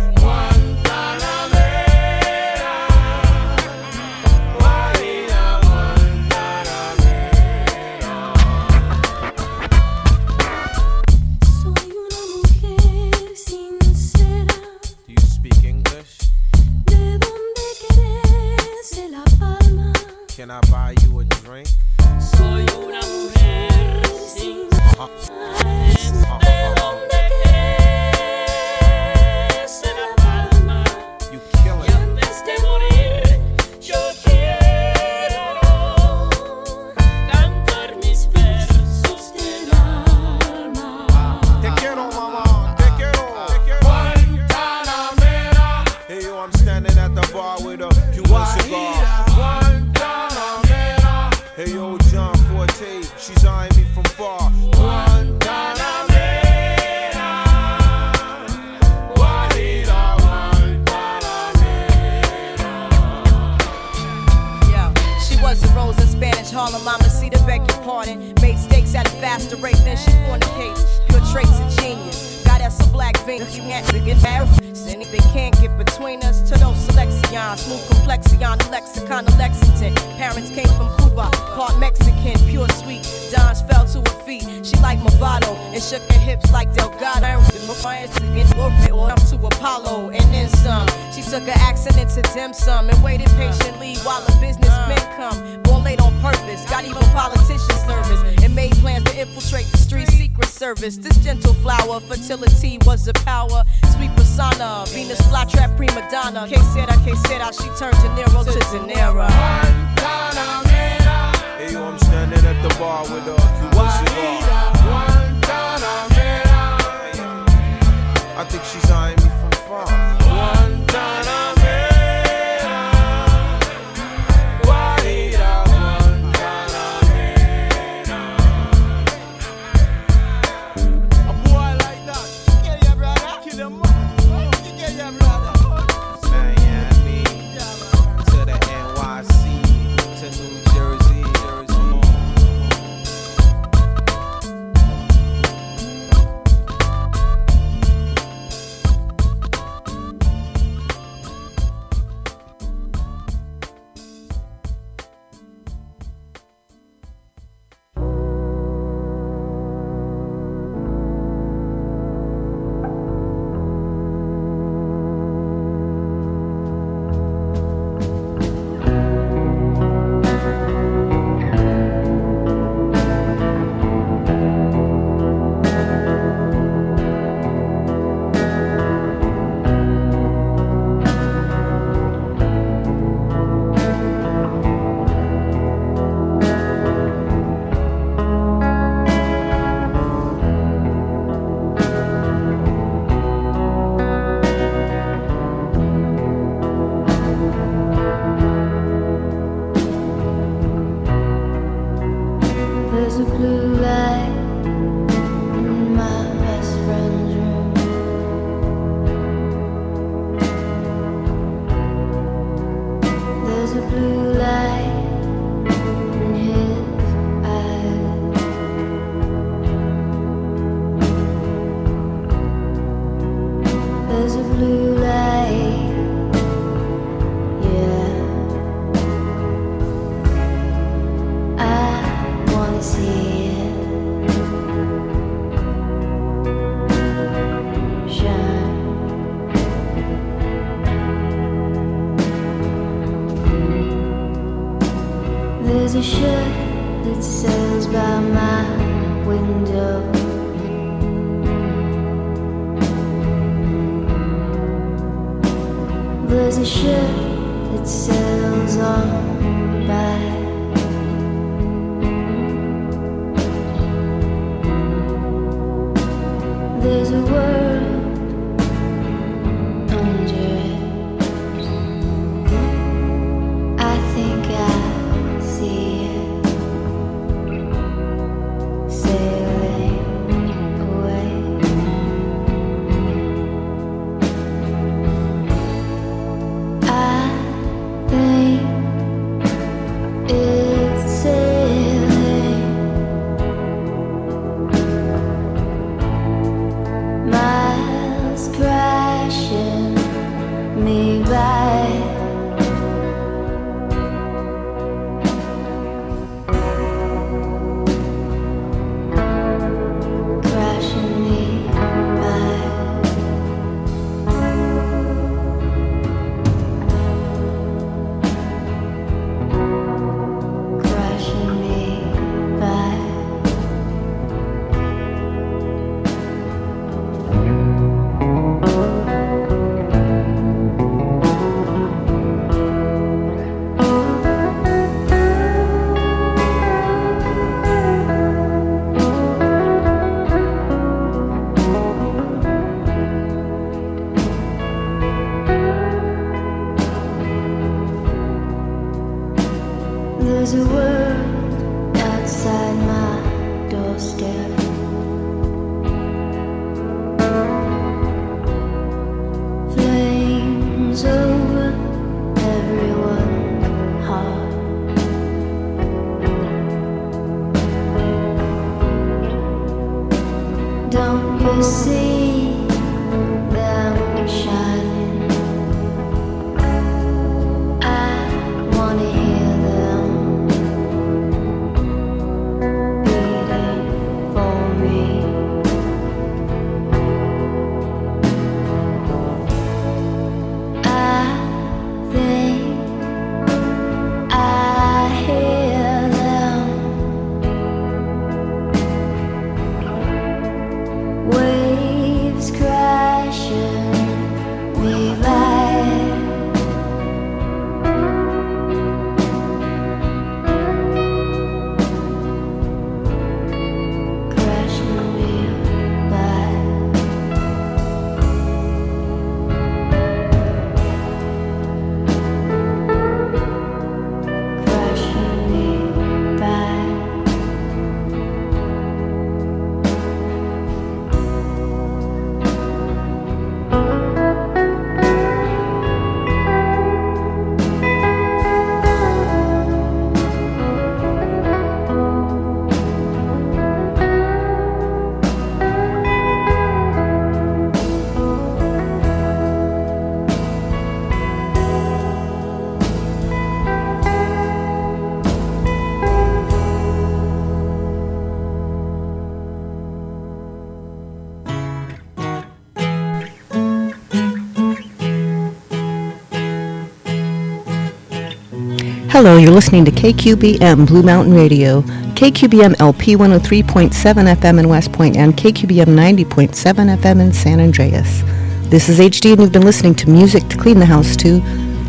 You're listening to KQBM Blue Mountain Radio, KQBM LP 103.7 FM in West Point, and KQBM 90.7 FM in San Andreas. This is HD, and you've been listening to Music to Clean the House to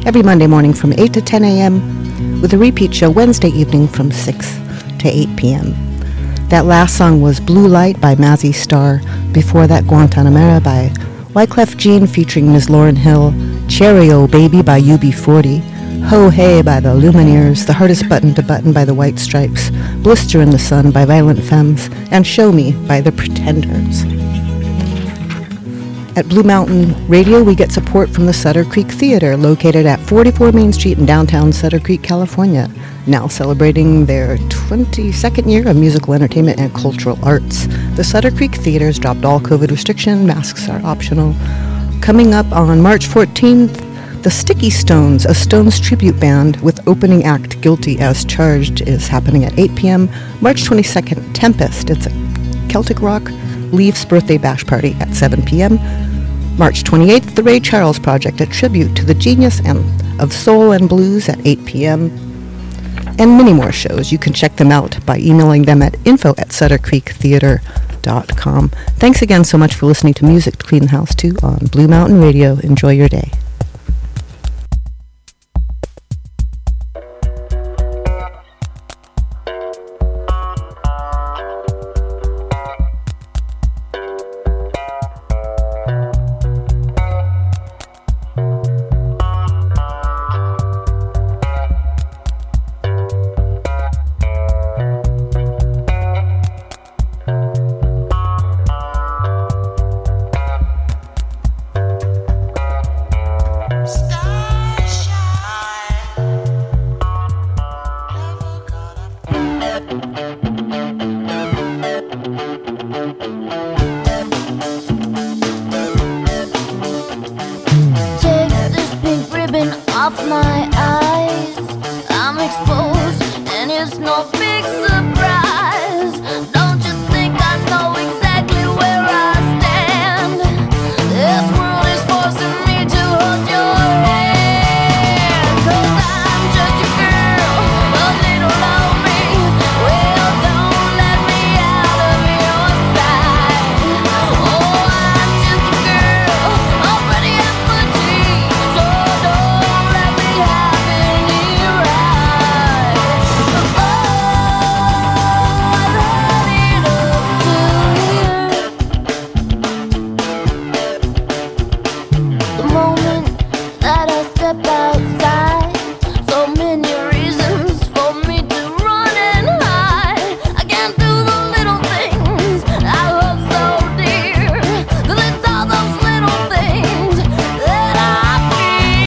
every Monday morning from 8 to 10 a.m., with a repeat show Wednesday evening from 6 to 8 p.m. That last song was Blue Light by Mazzy Star. Before that, Guantanamera by Wyclef Jean featuring Ms. Lauryn Hill. Cherry O Baby by UB40. Ho Hey by the Lumineers, The Hardest Button to Button by the White Stripes, Blister in the Sun by Violent Femmes, and Show Me by the Pretenders. At Blue Mountain Radio, we get support from the Sutter Creek Theater, located at 44 Main Street in downtown Sutter Creek, California, now celebrating their 22nd year of musical entertainment and cultural arts. The Sutter Creek Theater has dropped all COVID restriction, masks are optional. Coming up on March 14th, the Sticky Stones, a Stones tribute band with opening act Guilty as Charged, is happening at 8 p.m. March 22nd, Tempest. It's a Celtic rock Lief's birthday bash party at 7 p.m. March 28th, the Ray Charles Project, a tribute to the genius and of soul and blues at 8 p.m. And many more shows. You can check them out by emailing them at info at suttercreektheater.com. Thanks again so much for listening to Music to Clean the House 2 on Blue Mountain Radio. Enjoy your day.